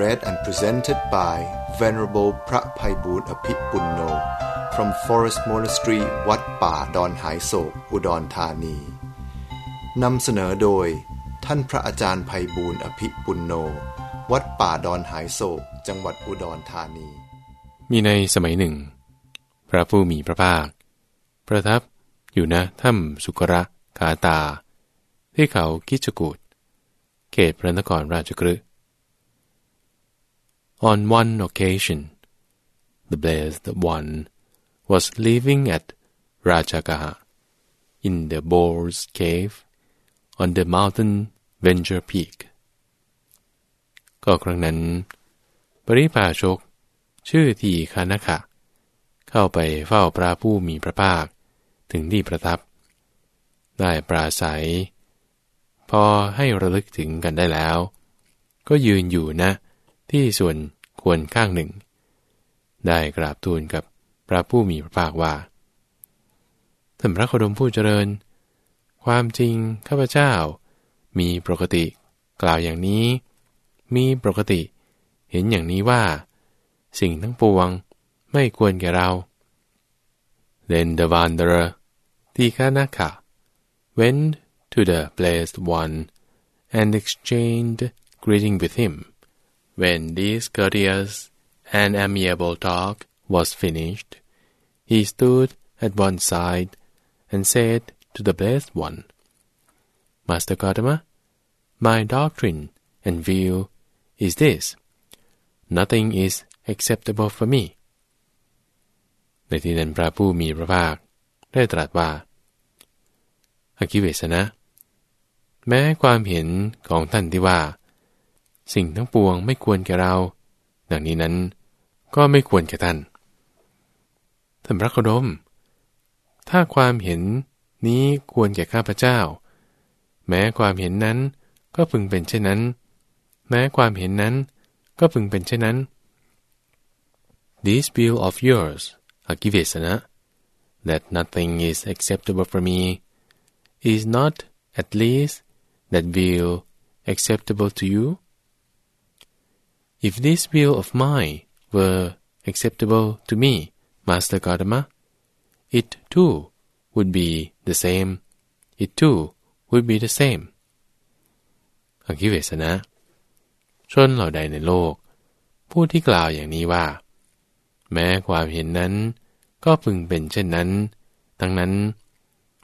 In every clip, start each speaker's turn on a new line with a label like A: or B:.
A: read and presented by Venerable พระภัยบูรณ์อภิปุณโน from Forest Monastery วัดป่าดอนหายโศก อุดรธานี นำเสนอโดย ท่านพระอาจารย์ภัยบูรณ์อภิปุณโน วัดป่าดอนหายโศก จังหวัดอุดรธานี
B: มีในสมัยหนึ่ง พระผู้มีพระภาค ประทับอยู่ณถ้ำสุกระกาตา ที่เขากิจกูดเขตพระนครราชกฤห์ On one occasion, the blessed one was living at Rajagaha in the boar's cave on the mountain Venture Peak ก็ครั้งนั้น ปริพาชก ชื่อทีคานะขะเข้าไปเฝ้าพระผู้มีพระภาค ถึงที่ประทับ ได้ปราศัย พอให้ระลึกถึงกันได้แล้ว ก็ยืนอยู่นะที่ส่วน ควรข้างหนึ่ง ได้กราบทูลกับพระผู้มีพระภาคว่าท่านพระโคดมผู้เจริญ ความจริงข้าพเจ้า มีปกติกล่าวอย่างนี้ มีปกติ เห็นอย่างนี้ว่า สิ่งทั้งปวงไม่ควรแก่เรา Then the wanderer Tikanaka went to the blessed one and exchanged greeting with him. When this courteous and amiable talk was finished, he stood at one side and said to the blessed one, Master Gautama, my doctrine and view is this: nothing is acceptable for me. ในที่นั้นพระผู้มีพระภาคได้ตรัสว่าอากิเวสนะ แม้ความเห็นของท่านที่ว่า สิ่งทั้งปวงไม่ควรแก่เรา ดังนี้นั้นก็ไม่ควรแก่ท่านท่านพระโคดม ถ้าความเห็นนี้ควรแก่ข้าพเจ้า แม้ความเห็นนั้นก็พึงเป็นเช่นนั้น แม้ความเห็นนั้นก็พึงเป็นเช่นนั้น This view of yours, Akivesana, that nothing is acceptable for me, is not at least that view acceptable to you? If this view of mine were acceptable to me, Master Gautama, it too would be the same. It too would be the same. อคิเวสนะ ชนเหล่าใดในโลก ผู้ที่กล่าวอย่างนี้ว่า แม้ความเห็นนั้น ก็พึงเป็นเช่นนั้น ทั้งนั้น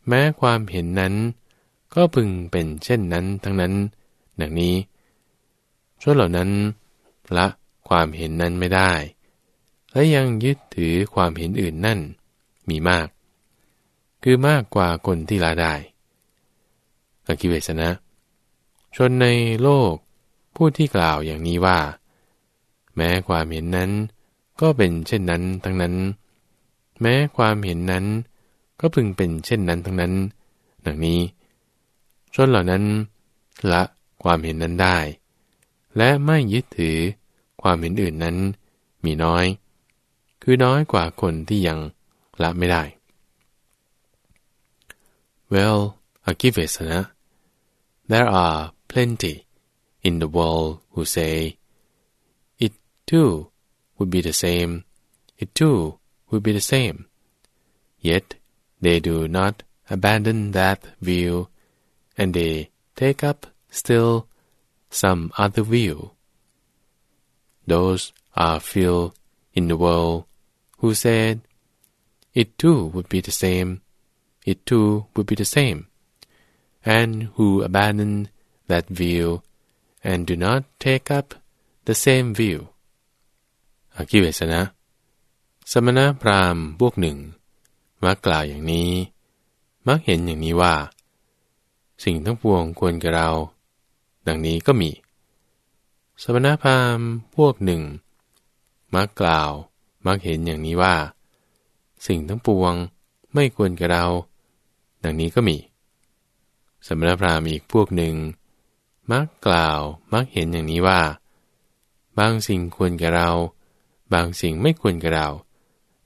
B: แม้ความเห็นนั้น ก็พึงเป็นเช่นนั้น ทั้งนั้น ดังนี้ ชนเหล่านั้น ละความเห็นนั้นไม่ได้ และยังยึดถือความเห็นอื่นนั่นมีมาก คือมากกว่าคนที่ละได้อคิเวสนะ ชนในโลกผู้ที่กล่าวอย่างนี้ว่า แม้ความเห็นนั้นก็เป็นเช่นนั้นทั้งนั้น แม้ความเห็นนั้นก็พึงเป็นเช่นนั้นทั้งนั้น ดังนี้ ชนเหล่านั้นละความเห็นนั้นได้ และไม่ยึดถือความเห็นอื่นนั้นมีน้อย คือน้อยกว่าคนที่ยังละไม่ได้ Well, Akivesana, there are plenty in the world who say, it too would be the same, it too would be the same. Yet they do not abandon that view, and they take up still some other view. Those are few in the world who said, it too would be the same, it too would be the same, and who abandon that view and do not take up the same view อคิเวสนะ สมณพราหมณ์พวกหนึ่งมักกล่าวอย่างนี้ มักเห็นอย่างนี้ว่า สิ่งทั้งปวงควรกับเรา ดังนี้ก็มี สมณพราหมณ์พวกหนึ่ง มักกล่าวมักเห็นอย่างนี้ว่า สิ่งทั้งปวงไม่ควรกับเรา ดังนี้ก็มี สมณพราหมณ์อีกพวกหนึ่ง มักกล่าวมักเห็นอย่างนี้ว่า บางสิ่งควรกับเรา บางสิ่งไม่ควรกับเรา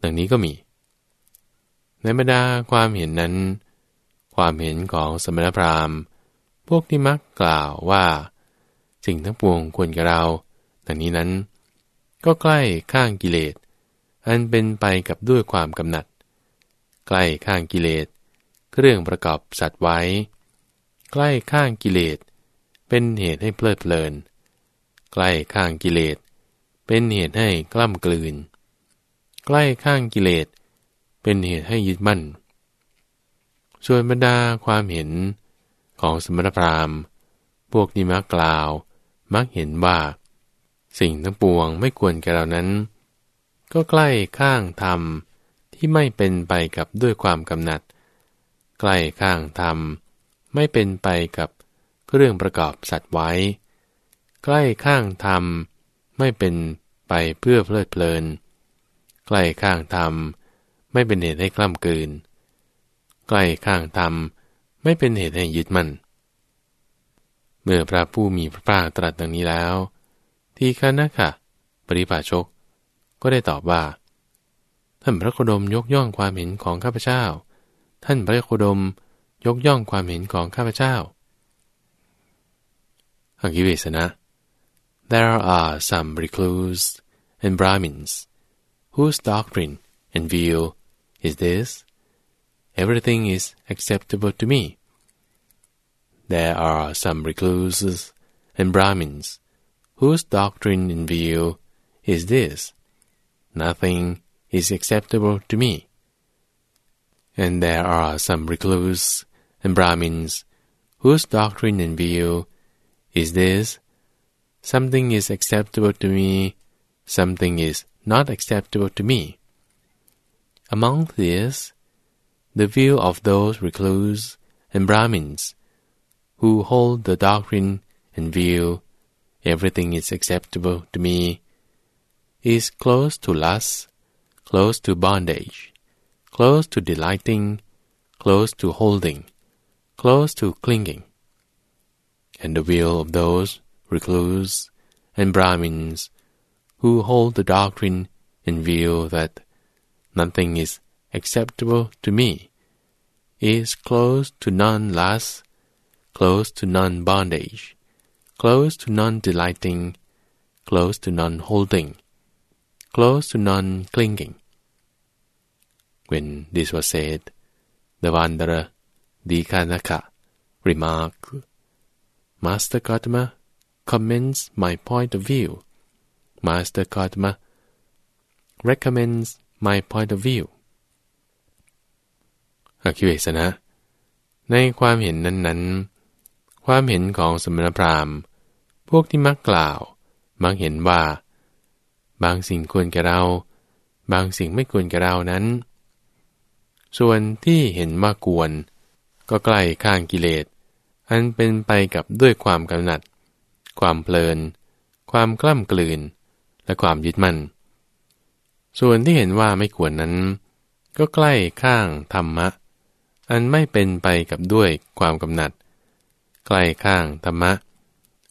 B: ดังนี้ก็มี ในบรรดาความเห็นนั้น ความเห็นของสมณพราหมณ์ พวกที่มักกล่าวว่า สิ่งทั้งปวงควรกับเราดังนี้นั้น ก็ใกล้ข้างกิเลส อันเป็นไปกับด้วยความกำหนัด ใกล้ข้างกิเลส เครื่องประกอบสัตว์ไว้ ใกล้ข้างกิเลส เป็นเหตุให้เพลิดเพลิน ใกล้ข้างกิเลส เป็นเหตุให้กล้ำกลืน ใกล้ข้างกิเลส เป็นเหตุให้ยึดมั่น ส่วนบรรดาความเห็น ของสมณพราหมณ์ พวกนิมักกล่าว มักเห็นว่า สิ่งทั้งปวงไม่ควรแก่เรานั้น ก็ใกล้ข้างธรรมที่ไม่เป็นไปกับด้วยความกำหนัด ใกล้ข้างธรรมไม่เป็นไปกับเรื่องประกอบสัตว์ไว้ ใกล้ข้างธรรมไม่เป็นไปเพื่อเพลิดเพลิน ใกล้ข้างธรรมไม่เป็นเหตุให้กล้ำกืน ใกล้ข้างธรรม ไม่เป็นเหตุให้ยึดมั่น เมื่อพระผู้มีพระภาคตรัสดังนี้แล้ว ที่คณะค่ะปริภาชก ก็ได้ตอบว่า ท่านพระโคดมยกย่องความเห็นของข้าพเจ้า ท่านพระโคดมยกย่องความเห็นของข้าพเจ้าอังคิเวสนะ There are some recluse and Brahmins whose doctrine and view is this everything is acceptable to me there are some recluses and Brahmins whose doctrine and view is this nothing is acceptable to me. And there are some recluses and Brahmins whose doctrine and view is this something is acceptable to me, something is not acceptable to me. Among these, the view of those recluses and Brahmins who hold the doctrine and view everything is acceptable to me, is close to lust, close to bondage, close to delighting, close to holding, close to clinging. And the will of those recluse and Brahmins who hold the doctrine and view that nothing is acceptable to me is close to non-lust, close to non-bondage, close to non-delighting, close to non-holding, close to non-clinging. When this was said, the wanderer Dikanaka remarked, Master Gotama commends my point of view. Master Gotama recommends my point of view. อคิเวสนะในความเห็นนั้นๆ ความเห็นของสมณพราหมณ์ พวกที่มักกล่าว มักเห็นว่า บางสิ่งควรแก่เรา บางสิ่งไม่ควรแก่เรานั้น ส่วนที่เห็นว่ากวนก็ใกล้ข้างกิเลส อันเป็นไปกับด้วยความกำหนัด ความเพลิน ความกล้ำกลืน และความยึดมั่น ส่วนที่เห็นว่าไม่ควรนั้น ก็ใกล้ข้างธรรมะ อันไม่เป็นไปกับด้วยความกำหนัด ใกล้ข้างธรรมะ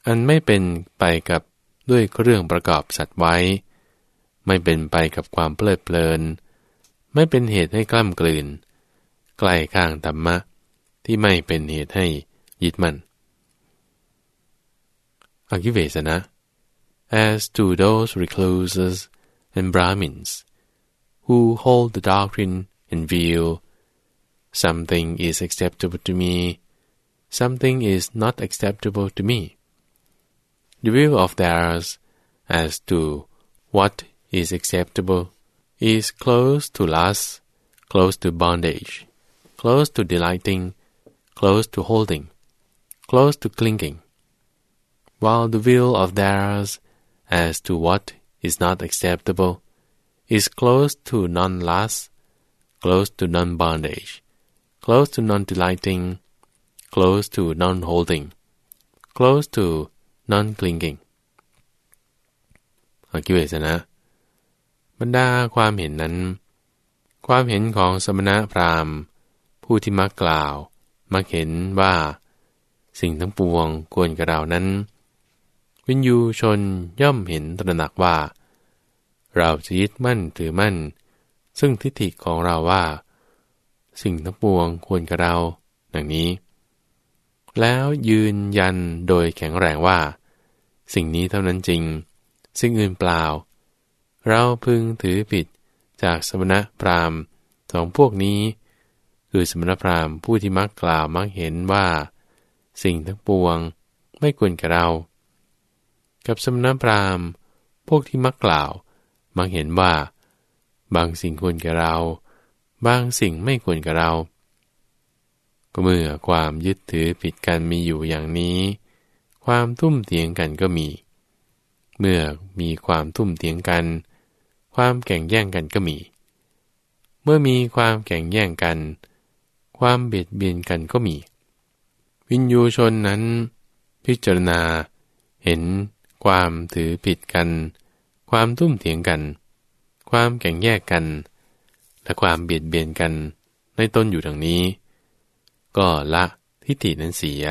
B: อันไม่เป็นไปกับด้วยเครื่องประกอบสัตว์ไว้ ไม่เป็นไปกับความเพลิดเพลิน ไม่เป็นเหตุให้กล้ำกลืน ใกล้ข้างธรรมะ ที่ไม่เป็นเหตุให้ยึดมั่นอกิเวสนะ as to those recluses and Brahmins who hold the doctrine and view something is acceptable to me something is not acceptable to me. The view of theirs as to what is acceptable is close to lust, close to bondage, close to delighting, close to holding, close to clinging, while the view of theirs as to what is not acceptable is close to non-lust, close to non-bondage, close to non-delighting, close to non-holding, close to non-clinging. อกิเวสนะ บรรดาความเห็นนั้น ความเห็นของสมณะพราหมณ์ ผู้ที่มักกล่าว มักเห็นว่า สิ่งทั้งปวงควรกับเรานั้น วินยูชนย่อมเห็นตระหนักว่า เราจะยึดมั่นถือมั่น ซึ่งทิฏฐิของเราว่า สิ่งทั้งปวงควรกับเราดังนี้ แล้วยืนยันโดยแข็งแรงว่า สิ่งนี้เท่านั้นจริงสิ่งอื่นเปล่า เราพึงถือผิดจากสมณพราหมณ์สองพวกนี้ คือสมณพราหมณ์ผู้ที่มักกล่าวมักเห็นว่า สิ่งทั้งปวงไม่ควรกับเรา กับสมณพราหมณ์ พวกที่มักกล่าว มักเห็นว่า บางสิ่งควรกับเรา บางสิ่งไม่ควรกับเรา ก็เมื่อความยึดถือผิดกันมีอยู่อย่างนี้ ความทุ่มเถียงกันก็มี เมื่อมีความทุ่มเถียงกัน ความแข่งแย่งกันก็มี เมื่อมีความแข่งแย่งกัน ความเบียดเบียนกันก็มี วินยูชนนั้น พิจารณา เห็น ความถือผิดกัน ความทุ่มเถียงกัน ความแข่งแยกกัน และความเบียดเบียนกันในต้นอยู่ดังนี้ ก็ละทิฏฐินั้นเสีย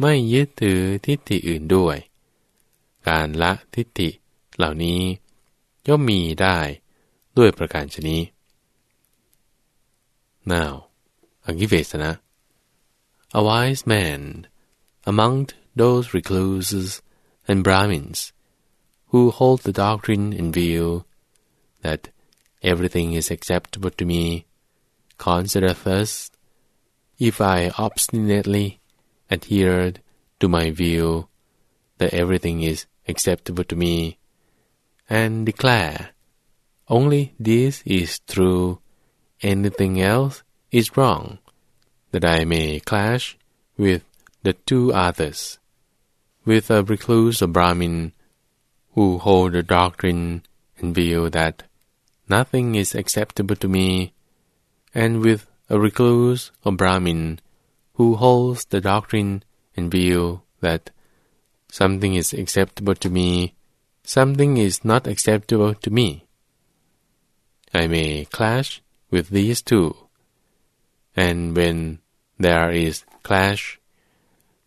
B: ไม่ยึดถือทิฏฐิอื่นด้วย การละทิฏฐิเหล่านี้ย่อมมีได้ด้วยประการชนี้ Now, Agivesana, a wise man among those recluses and Brahmins who hold the doctrine in view that everything is acceptable to me, consider first if I obstinately adhered to my view that everything is acceptable to me, and declare, only this is true, anything else is wrong, that I may clash with the two others, with a recluse or Brahmin who hold the doctrine and view that nothing is acceptable to me, and with a recluse or Brahmin who holds the doctrine and view that something is acceptable to me, something is not acceptable to me. I may clash with these two, and when there is clash,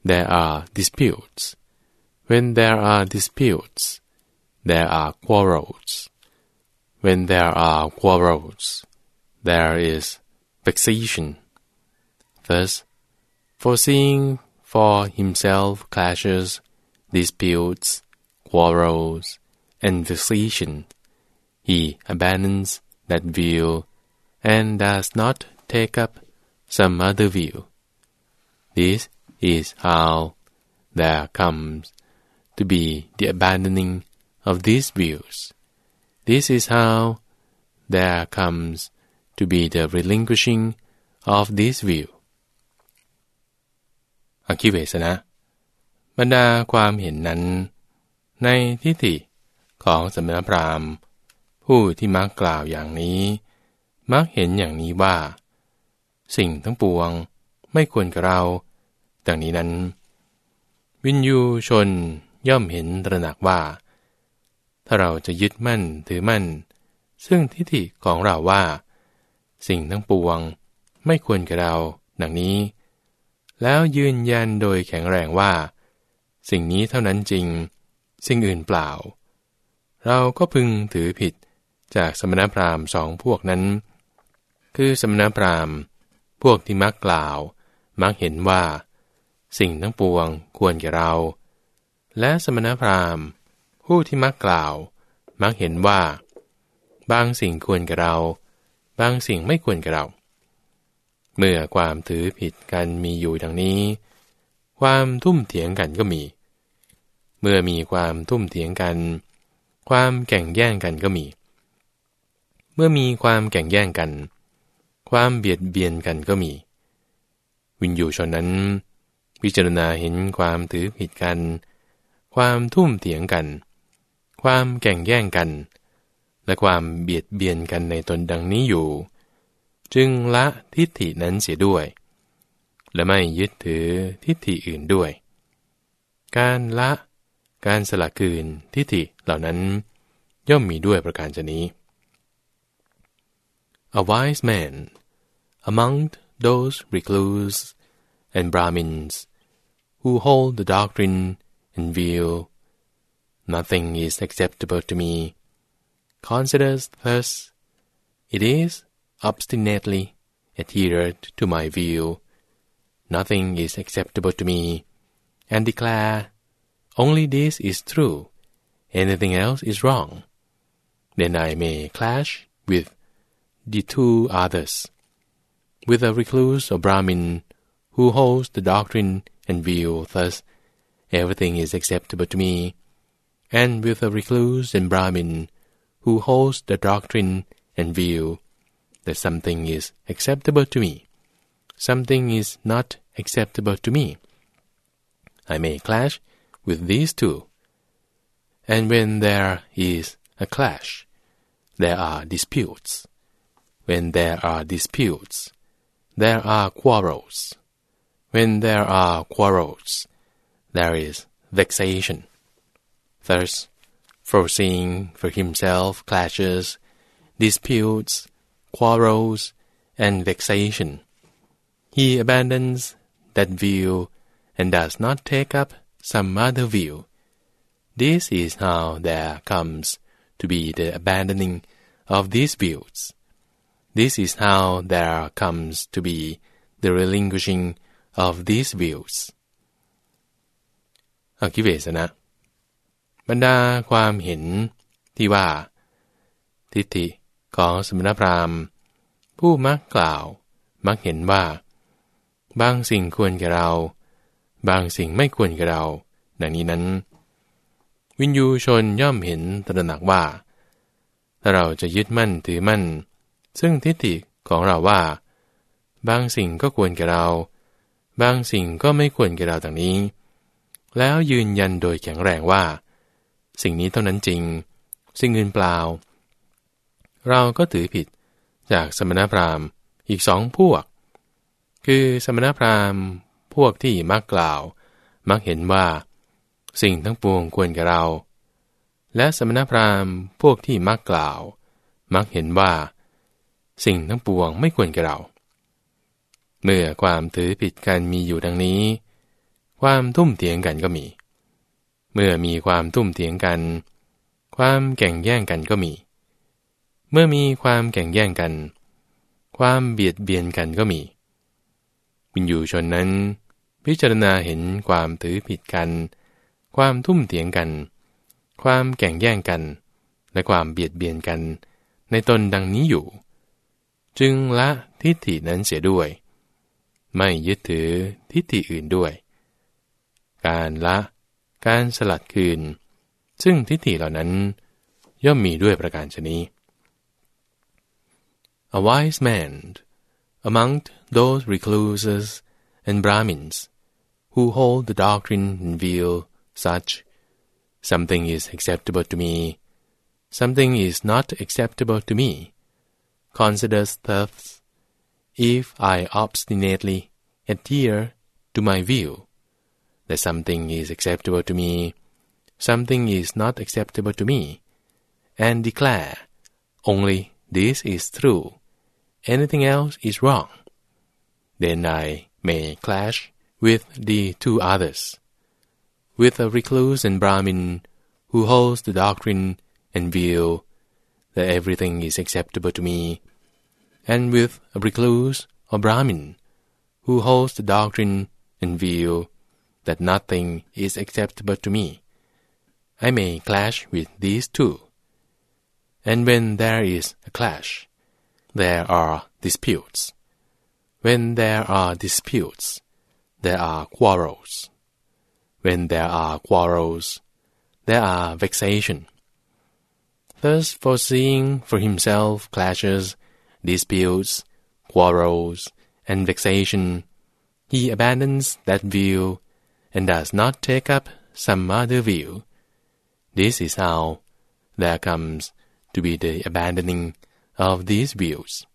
B: there are disputes. When there are disputes, there are quarrels. When there are quarrels, there is vexation. Thus, foreseeing for himself clashes disputes, quarrels, and vexation, he abandons that view and does not take up some other view. This is how there comes to be the abandoning of these views. This is how there comes to be the relinquishing of this view. อคิเวสนะ บรรดาความเห็นนั้น ในทิฏฐิของสมณพราหมณ์ ผู้ที่มักกล่าวอย่างนี้ มักเห็นอย่างนี้ว่า สิ่งทั้งปวงไม่ควรกับเรา ดังนี้นั้น วินยูชนย่อมเห็นตระหนักว่า ถ้าเราจะยึดมั่นถือมั่น ซึ่งทิฏฐิของเราว่า สิ่งทั้งปวง ไม่ควรกับเราดังนี้ แล้วยืนยันโดยแข็งแรงว่า สิ่งนี้เท่านั้นจริง สิ่งอื่นเปล่า เราก็พึงถือผิดจากสมณพราหมณ์สองพวกนั้น คือสมณพราหมณ์ พวกที่มักกล่าว มักเห็นว่า สิ่งทั้งปวงควรแก่เรา และสมณพราหมณ์ ผู้ที่มักกล่าว มักเห็นว่า บางสิ่งควรแก่เรา บางสิ่งไม่ควรแก่เรา เมื่อความถือผิดกันมีอยู่ดังนี้ ความทุ่มเถียงกันก็มี เมื่อมีความทุ่มเถียงกัน ความแข่งแย่งกันก็มี เมื่อมีความแข่งแย่งกัน ความเบียดเบียนกันก็มี วินยูชนนั้นพิจารณาเห็นความถือผิดกัน ความทุ่มเถียงกัน ความแข่งแย่งกัน และความเบียดเบียนกันในตนดังนี้อยู่ จึงละทิฏฐินั้นเสียด้วย และไม่ยึดถือทิฏฐิอื่นด้วย การละการสละคืนทิฏฐิเหล่านั้นย่อมมีด้วยประการชนี้ A wise man among those recluse and Brahmins who hold the doctrine in view nothing is acceptable to me considers thus it is obstinately adhered to my view. Nothing is acceptable to me and declare only this is true. Anything else is wrong then I may clash with the two others, with a recluse or Brahmin who holds the doctrine and view thus everything is acceptable to me, and with a recluse and Brahmin who holds the doctrine and view that something is acceptable to me, something is not acceptable to me. I may clash with these two, and when there is a clash, there are disputes. When there are disputes, there are quarrels. When there are quarrels, there is vexation. Thus, foreseeing for himself clashes, disputes, quarrels, and vexation, he abandons that view and does not take up some other view. This is how there comes to be the abandoning of these views. This is how there comes to be the relinquishing of these views. อคิเวสนะ บรรดาความเห็นที่ว่า ทิฏฐิของสมณพราหมณ์ ผู้มักกล่าวมักเห็นว่า บางสิ่งควรแก่เรา บางสิ่งไม่ควรแก่เรา ดังนี้นั้น วินยูชนย่อมเห็นตระหนักว่า ถ้าเราจะยึดมั่นถือมั่น ซึ่งทิฏฐิของเราว่า บางสิ่งก็ควรแก่เรา บางสิ่งก็ไม่ควรแก่เราดังนี้ แล้วยืนยันโดยแข็งแรงว่า สิ่งนี้เท่านั้นจริง สิ่งอื่นเปล่า เราก็ถือผิดจากสมณพราหมณ์อีกสองพวก คือสมณพราหมณ์พวกที่มักกล่าว มักเห็นว่า สิ่งทั้งปวงควรแก่เรา และสมณพราหมณ์พวกที่มักกล่าว มักเห็นว่า สิ่งทั้งปวงไม่ควรแก่เรา เมื่อความถือผิดกันมีอยู่ดังนี้ ความทุ่มเถียงกันก็มี เมื่อมีความทุ่มเถียงกัน ความแข่งแย่งกันก็มี เมื่อมีความแข่งแย่งกัน ความเบียดเบียนกันก็มี วินยูชนนั้น พิจารณาเห็นความถือผิดกัน ความทุ่มเถียงกัน ความแข่งแย่งกัน และความเบียดเบียนกัน ในตนดังนี้อยู่ จึงละทิฏฐินั้นเสียด้วย ไม่ยึดถือทิฏฐิอื่นด้วย การละ การสลัดคืน ซึ่งทิฏฐิเหล่านั้น ย่อมมีด้วยประการชนี้ A wise man among those recluses and Brahmins who hold the doctrine in view such something is acceptable to me, something is not acceptable to me, considers thus if I obstinately adhere to my view that something is acceptable to me, something is not acceptable to me, and declare only this is true, anything else is wrong, then I may clash with the two others, with a recluse and Brahmin who holds the doctrine and view that everything is acceptable to me, and with a recluse or Brahmin who holds the doctrine and view that nothing is acceptable to me. I may clash with these two. And when there is a clash, there are disputes. When there are disputes, there are quarrels. When there are quarrels, there are vexation. Thus, foreseeing for himself clashes, disputes, quarrels, and vexation, he abandons that view and does not take up some other view. This is how there comes to be the abandoning of these views.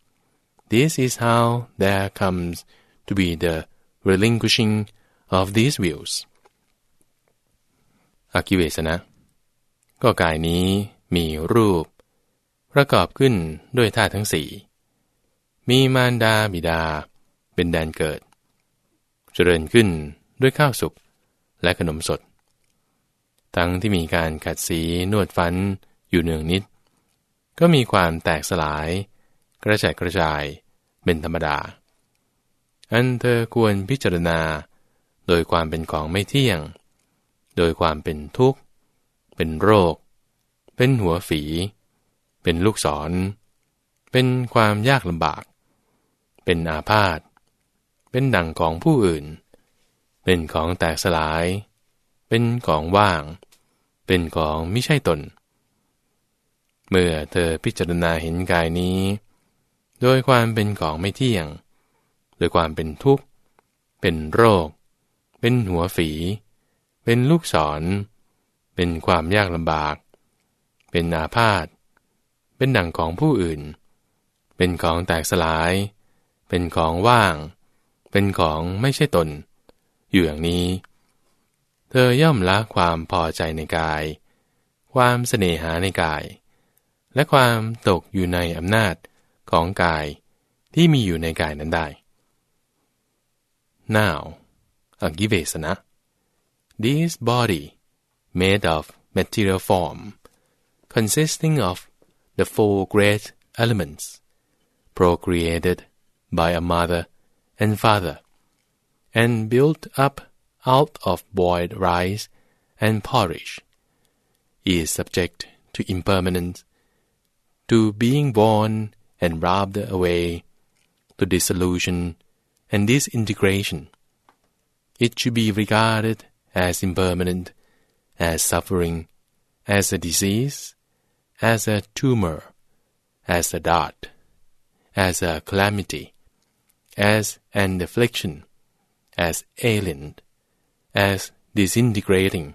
B: This is how there comes to be the relinquishing of these views. อคิเวสนะ ก็กายนี้มีรูป ประกอบขึ้นด้วยธาตุทั้งสี่ มีมารดาบิดา เป็นแดนเกิด เจริญขึ้นด้วยข้าวสุก และขนมสด ทั้งที่มีการขัดสีนวดฟันอยู่เนืองนิด ก็มีความแตกสลาย กระจายกระจายเป็นธรรมดา อันเธอควรพิจารณา โดยความเป็นของไม่เที่ยง โดยความเป็นทุกข์ เป็นโรค เป็นหัวฝี เป็นลูกศร เป็นความยากลำบาก เป็นอาพาธเป็นดังของผู้อื่น เป็นของแตกสลาย เป็นของว่าง เป็นของไม่ใช่ตน เมื่อเธอพิจารณาเห็นกายนี้ โดยความเป็นของไม่เที่ยง โดยความเป็นทุกข์ เป็นโรค เป็นหัวฝี เป็นลูกศร เป็นความยากลำบาก เป็นอาพาธ เป็นดั่งของผู้อื่น เป็นของแตกสลาย เป็นของว่าง เป็นของไม่ใช่ตน อยู่อย่างนี้ เธอย่อมละความพอใจในกาย ความเสน่หาในกาย และความตกอยู่ในอำนาจของกายที่มีอยู่ในกายนั้นได้ now Agivesana. This body, made of material form, consisting of the four great elements, procreated by a mother and father, and built up out of boiled rice and porridge, is subject to impermanence, to being born and rubbed away, to dissolution and disintegration. It should be regarded as impermanent, as suffering, as a disease, as a tumor, as a dart, as a calamity, as an affliction, as alien, as disintegrating,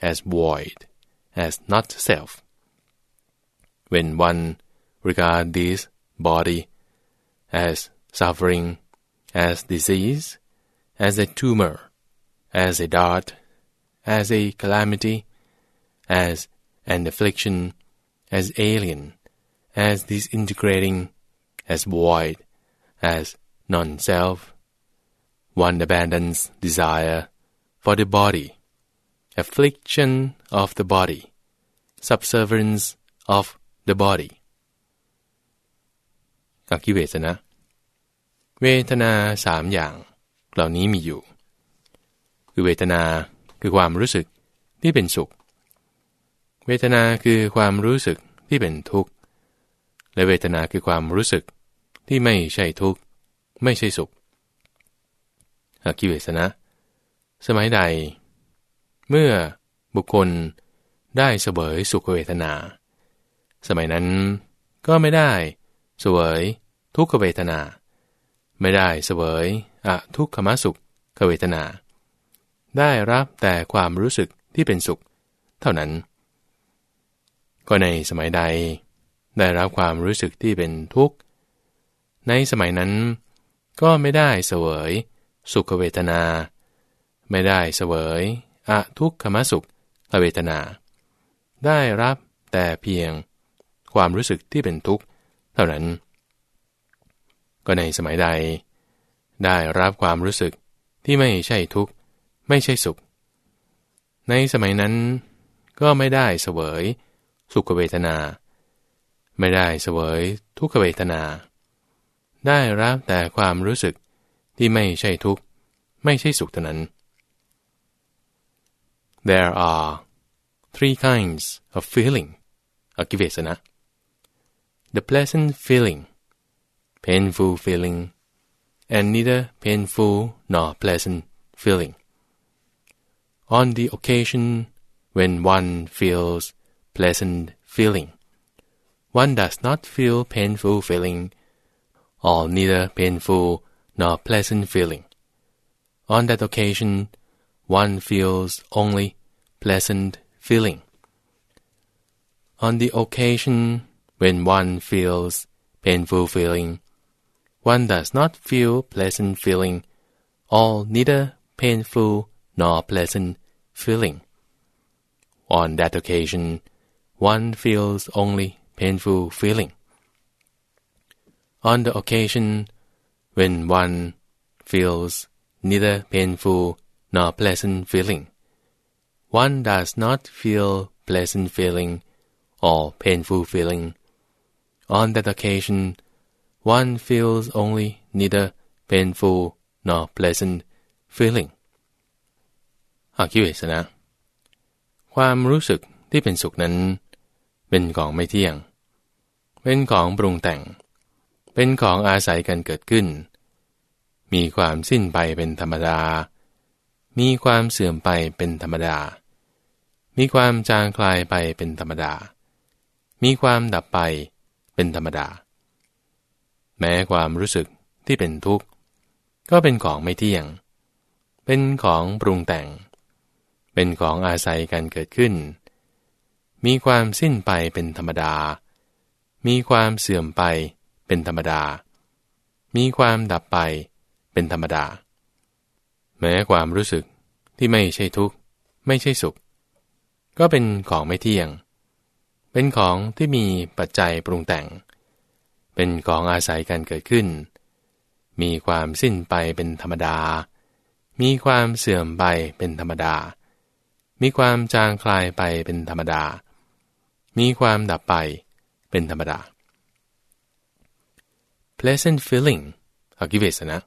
B: as void, as not self. When one regards this body as suffering, as disease, as a tumor, as a dart, as a calamity, as an affliction, as alien, as disintegrating, as void, as non-self. One abandons desire for the body, affliction of the body, subservience of the body อคิเวทนะ เวทนาสามอย่าง เหล่านี้มีอยู่ คือเวทนาคือความรู้สึกที่เป็นสุข เวทนาคือความรู้สึกที่เป็นทุกข์ และเวทนาคือความรู้สึกที่ไม่ใช่ทุกข์ ไม่ใช่สุข กิเวทนะ สมัยใด เมื่อบุคคลได้เสวยสุขเวทนา สมัยนั้นก็ไม่ได้เสวยทุกขเวทนา ไม่ได้เสวยอะทุกขมสุขเวทนา ได้รับแต่ความรู้สึกที่เป็นสุข เท่านั้น ก็ในสมัยใด ได้รับความรู้สึกที่เป็นทุกข์ ในสมัยนั้นก็ไม่ได้เสวย สุขเวทนา ไม่ได้เสวยอทุกขมสุขเวทนา ได้รับแต่เพียงความรู้สึกที่เป็นทุกข์เท่านั้น ก็ในสมัยใด ได้รับความรู้สึกที่ไม่ใช่ทุกข์ไม่ใช่สุข ในสมัยนั้นก็ไม่ได้เสวยสุขเวทนา ไม่ได้เสวยทุกขเวทนา ได้รับแต่ความรู้สึก ที่ไม่ใช่ทุกข์ไม่ใช่สุขเท่านั้น There are three kinds of feeling of Kivesana. The pleasant feeling, painful feeling, and neither painful nor pleasant feeling. On the occasion when one feels pleasant feeling, one does not feel painful feeling, or neither painful nor pleasant feeling. On that occasion, one feels only pleasant feeling. On the occasion when one feels painful feeling, one does not feel pleasant feeling, or neither painful nor pleasant feeling. On that occasion, one feels only painful feeling. On the occasion when one feels neither painful nor pleasant feeling, one does not feel pleasant feeling or painful feeling. On that occasion, one feels only neither painful nor pleasant feeling. อาคิเวสนะ ความรู้สึกที่เป็นสุขนั้น เป็นของไม่เที่ยง เป็นของปรุงแต่ง เป็นของอาศัยกันเกิดขึ้น มีความสิ้นไปเป็นธรรมดา มีความเสื่อมไปเป็นธรรมดา มีความจางคลายไปเป็นธรรมดา มีความดับไปเป็นธรรมดา แม้ความรู้สึกที่เป็นทุกข์ ก็เป็นของไม่เที่ยง เป็นของปรุงแต่ง เป็นของอาศัยกันเกิดขึ้น มีความสิ้นไปเป็นธรรมดา มีความเสื่อมไปเเป็นธรรมดา มีความดับไปเป็นธรรมดา แม้ความรู้สึกที่ไม่ใช่ทุกข์ ไม่ใช่สุข ก็เป็นของไม่เที่ยง เป็นของที่มีปัจจัยปรุงแต่ง เป็นของอาศัยการเกิดขึ้น มีความสิ้นไปเป็นธรรมดา มีความเสื่อมไปเป็นธรรมดา มีความจางคลายไปเป็นธรรมดา มีความดับไปเป็นธรรมดา pleasant feeling, akivesana,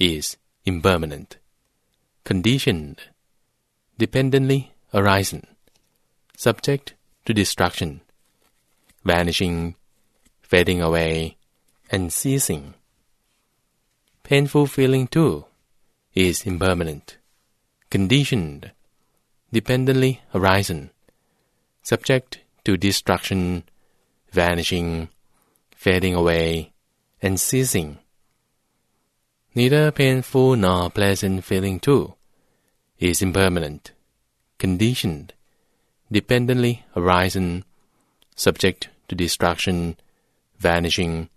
B: is impermanent, conditioned, dependently arising, subject to destruction, vanishing, fading away, and ceasing. Painful feeling too is impermanent, conditioned, dependently arising, subject to destruction, vanishing, fading away, and ceasing. Neither painful nor pleasant feeling too is impermanent, conditioned, dependently arising, subject to destruction, vanishing,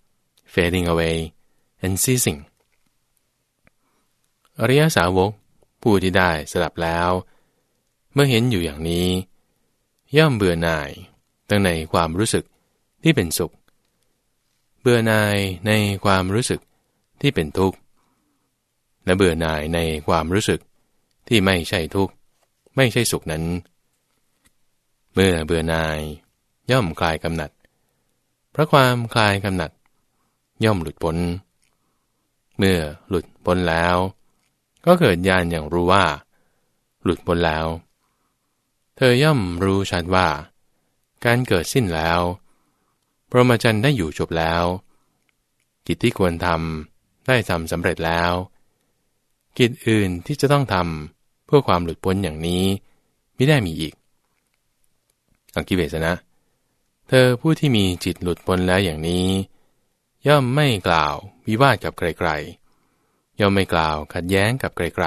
B: fading away, and ceasing. อริยสาวกผู้ที่ได้สดับแล้ว เมื่อเห็นอยู่อย่างนี้ ย่อมเบื่อหน่ายตั้งในความรู้สึกที่เป็นสุข เบื่อหน่ายในความรู้สึกที่เป็นทุกข์และเบื่อหน่ายในความรู้สึกที่ไม่ใช่ทุกข์ไม่ใช่สุขนั้น เมื่อเบื่อหน่าย ย่อมคลายกำหนัด เพราะความคลายกำหนัด ย่อมหลุดพ้น เมื่อหลุดพ้นแล้ว ก็เกิดญาณอย่างรู้ว่า หลุดพ้นแล้ว เธอย่อมรู้ชัดว่า การเกิดสิ้นแล้ว พรหมจรรย์ได้อยู่จบแล้ว กิจที่ควรทำได้ทำสำเร็จแล้ว กิจอื่นที่จะต้องทำเพื่อความหลุดพ้นอย่างนี้ไม่ได้มีอีก อังกิเวสนะ เธอผู้ที่มีจิตหลุดพ้นแล้วอย่างนี้ ย่อมไม่กล่าววิวาทกับใครๆย่อมไม่กล่าวขัดแย้งกับใคร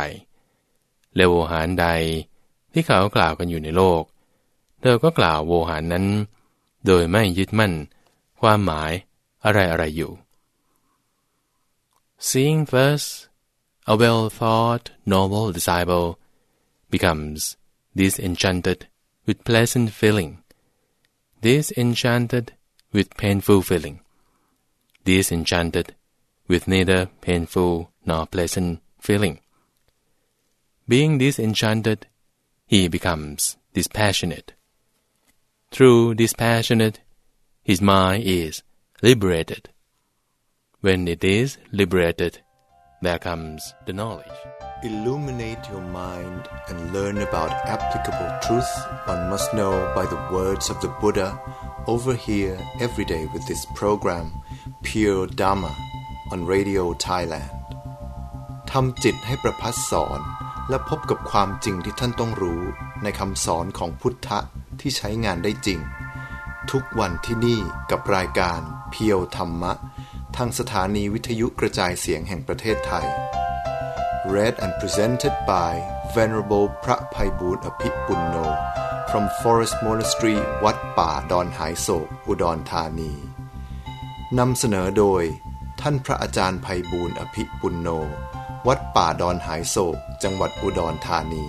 B: ๆเลวหารใดที่เขากล่าวกันอยู่ในโลก เธอก็กล่าวโวหารนั้น โดยไม่ยึดมั่น ความหมายอะไรอะไรอยู่ Seeing thus a well-thought noble disciple becomes disenchanted with pleasant feeling, disenchanted with painful feeling, disenchanted with neither painful nor pleasant feeling. Being disenchanted, he becomes dispassionate. Through dispassionate, his mind is liberated. When it is liberated, there comes the knowledge.
A: Illuminate your mind and learn about applicable truth one must know by the words of the Buddha over here every day with this program Pure Dharma on Radio Thailand ทำจิตให้ประพัดสอนและพบกับความจริงที่ท่านต้องรู้ในคำสอนของพุทธะที่ใช้งานได้จริง ทุกวันที่นี่กับรายการเพียวธรรมะ ทางสถานีวิทยุกระจายเสียงแห่งประเทศไทย Read and presented by Venerable พระภัยบูรณ์อภิปุณโน from Forest Monastery วัดป่าดอนหายโศก อุดรธานีนำเสนอโดย ท่านพระอาจารย์ภัยบูรณ์อภิปุณโน วัดป่าดอนหายโศก จังหวัดอุดรธานี